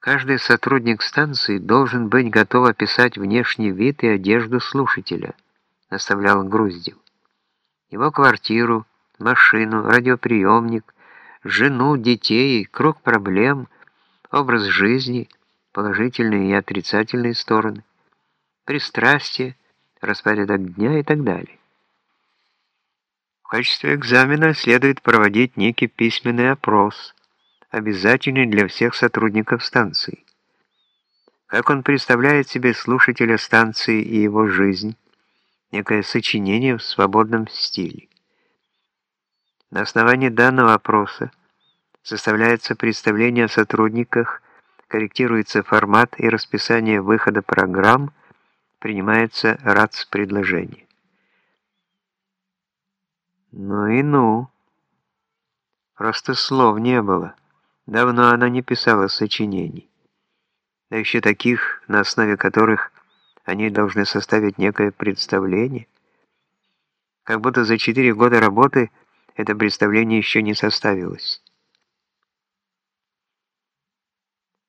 Каждый сотрудник станции должен быть готов описать внешний вид и одежду слушателя, наставлял Груздев. Его квартиру, машину, радиоприемник, жену, детей, круг проблем, образ жизни, положительные и отрицательные стороны, пристрастие, распорядок дня и так далее. В качестве экзамена следует проводить некий письменный опрос – обязательный для всех сотрудников станции. Как он представляет себе слушателя станции и его жизнь, некое сочинение в свободном стиле. На основании данного опроса составляется представление о сотрудниках, корректируется формат и расписание выхода программ, принимается РАЦ-предложение. Ну и ну. Просто слов не было. Давно она не писала сочинений, да еще таких, на основе которых они должны составить некое представление. Как будто за четыре года работы это представление еще не составилось.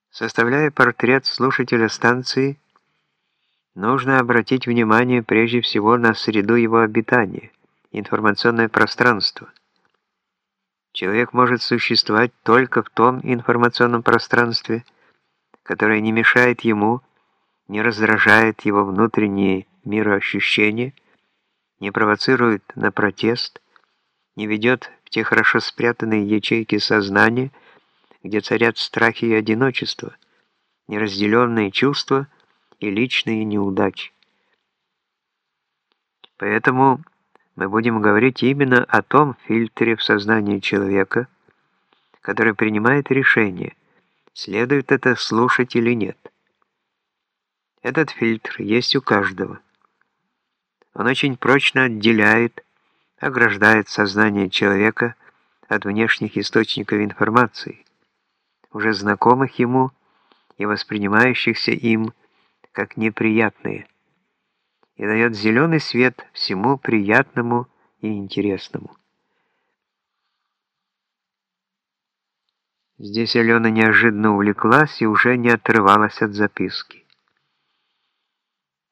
Составляя портрет слушателя станции, нужно обратить внимание прежде всего на среду его обитания, информационное пространство – Человек может существовать только в том информационном пространстве, которое не мешает ему, не раздражает его внутренние мироощущения, не провоцирует на протест, не ведет в те хорошо спрятанные ячейки сознания, где царят страхи и одиночество, неразделенные чувства и личные неудачи. Поэтому мы будем говорить именно о том фильтре в сознании человека, который принимает решение, следует это слушать или нет. Этот фильтр есть у каждого. Он очень прочно отделяет, ограждает сознание человека от внешних источников информации, уже знакомых ему и воспринимающихся им как неприятные и дает зеленый свет всему приятному и интересному. Здесь Алена неожиданно увлеклась и уже не отрывалась от записки.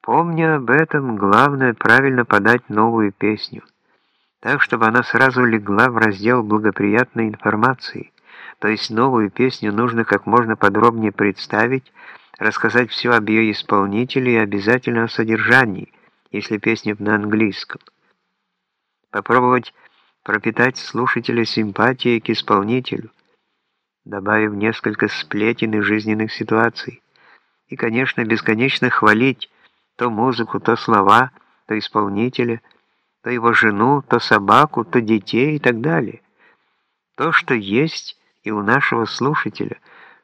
Помня об этом, главное правильно подать новую песню, так, чтобы она сразу легла в раздел благоприятной информации, то есть новую песню нужно как можно подробнее представить, рассказать все об ее исполнителе и обязательно о содержании – если песня на английском. Попробовать пропитать слушателя симпатией к исполнителю, добавив несколько сплетен и жизненных ситуаций. И, конечно, бесконечно хвалить то музыку, то слова, то исполнителя, то его жену, то собаку, то детей и так далее. То, что есть и у нашего слушателя.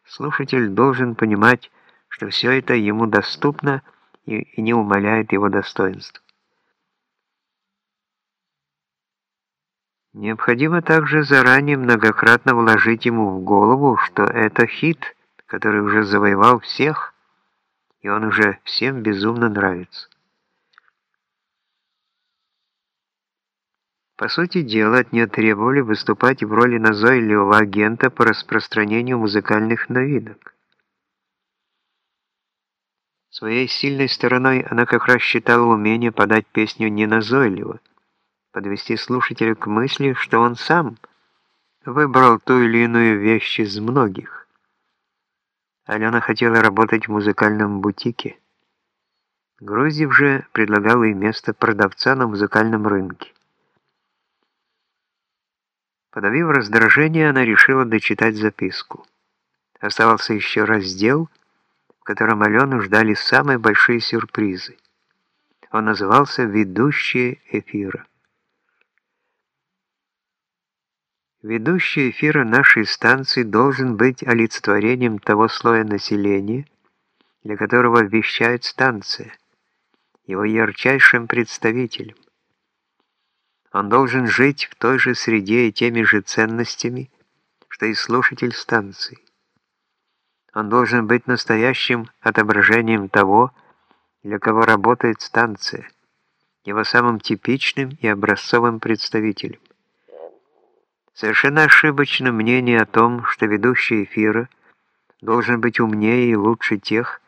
Слушатель должен понимать, что все это ему доступно, и, и не умаляет его достоинств. Необходимо также заранее многократно вложить ему в голову, что это хит, который уже завоевал всех, и он уже всем безумно нравится. По сути дела, от нее требовали выступать в роли назойливого агента по распространению музыкальных новинок. Своей сильной стороной она как раз считала умение подать песню неназойливо, подвести слушателя к мысли, что он сам выбрал ту или иную вещь из многих. Алена хотела работать в музыкальном бутике. Грузев же предлагал ей место продавца на музыкальном рынке. Подавив раздражение, она решила дочитать записку. Оставался еще раздел — котором Алену ждали самые большие сюрпризы. Он назывался «Ведущие эфира». Ведущий эфира нашей станции должен быть олицетворением того слоя населения, для которого вещает станция, его ярчайшим представителем. Он должен жить в той же среде и теми же ценностями, что и слушатель станции. Он должен быть настоящим отображением того, для кого работает станция, его самым типичным и образцовым представителем. Совершенно ошибочно мнение о том, что ведущий эфира должен быть умнее и лучше тех,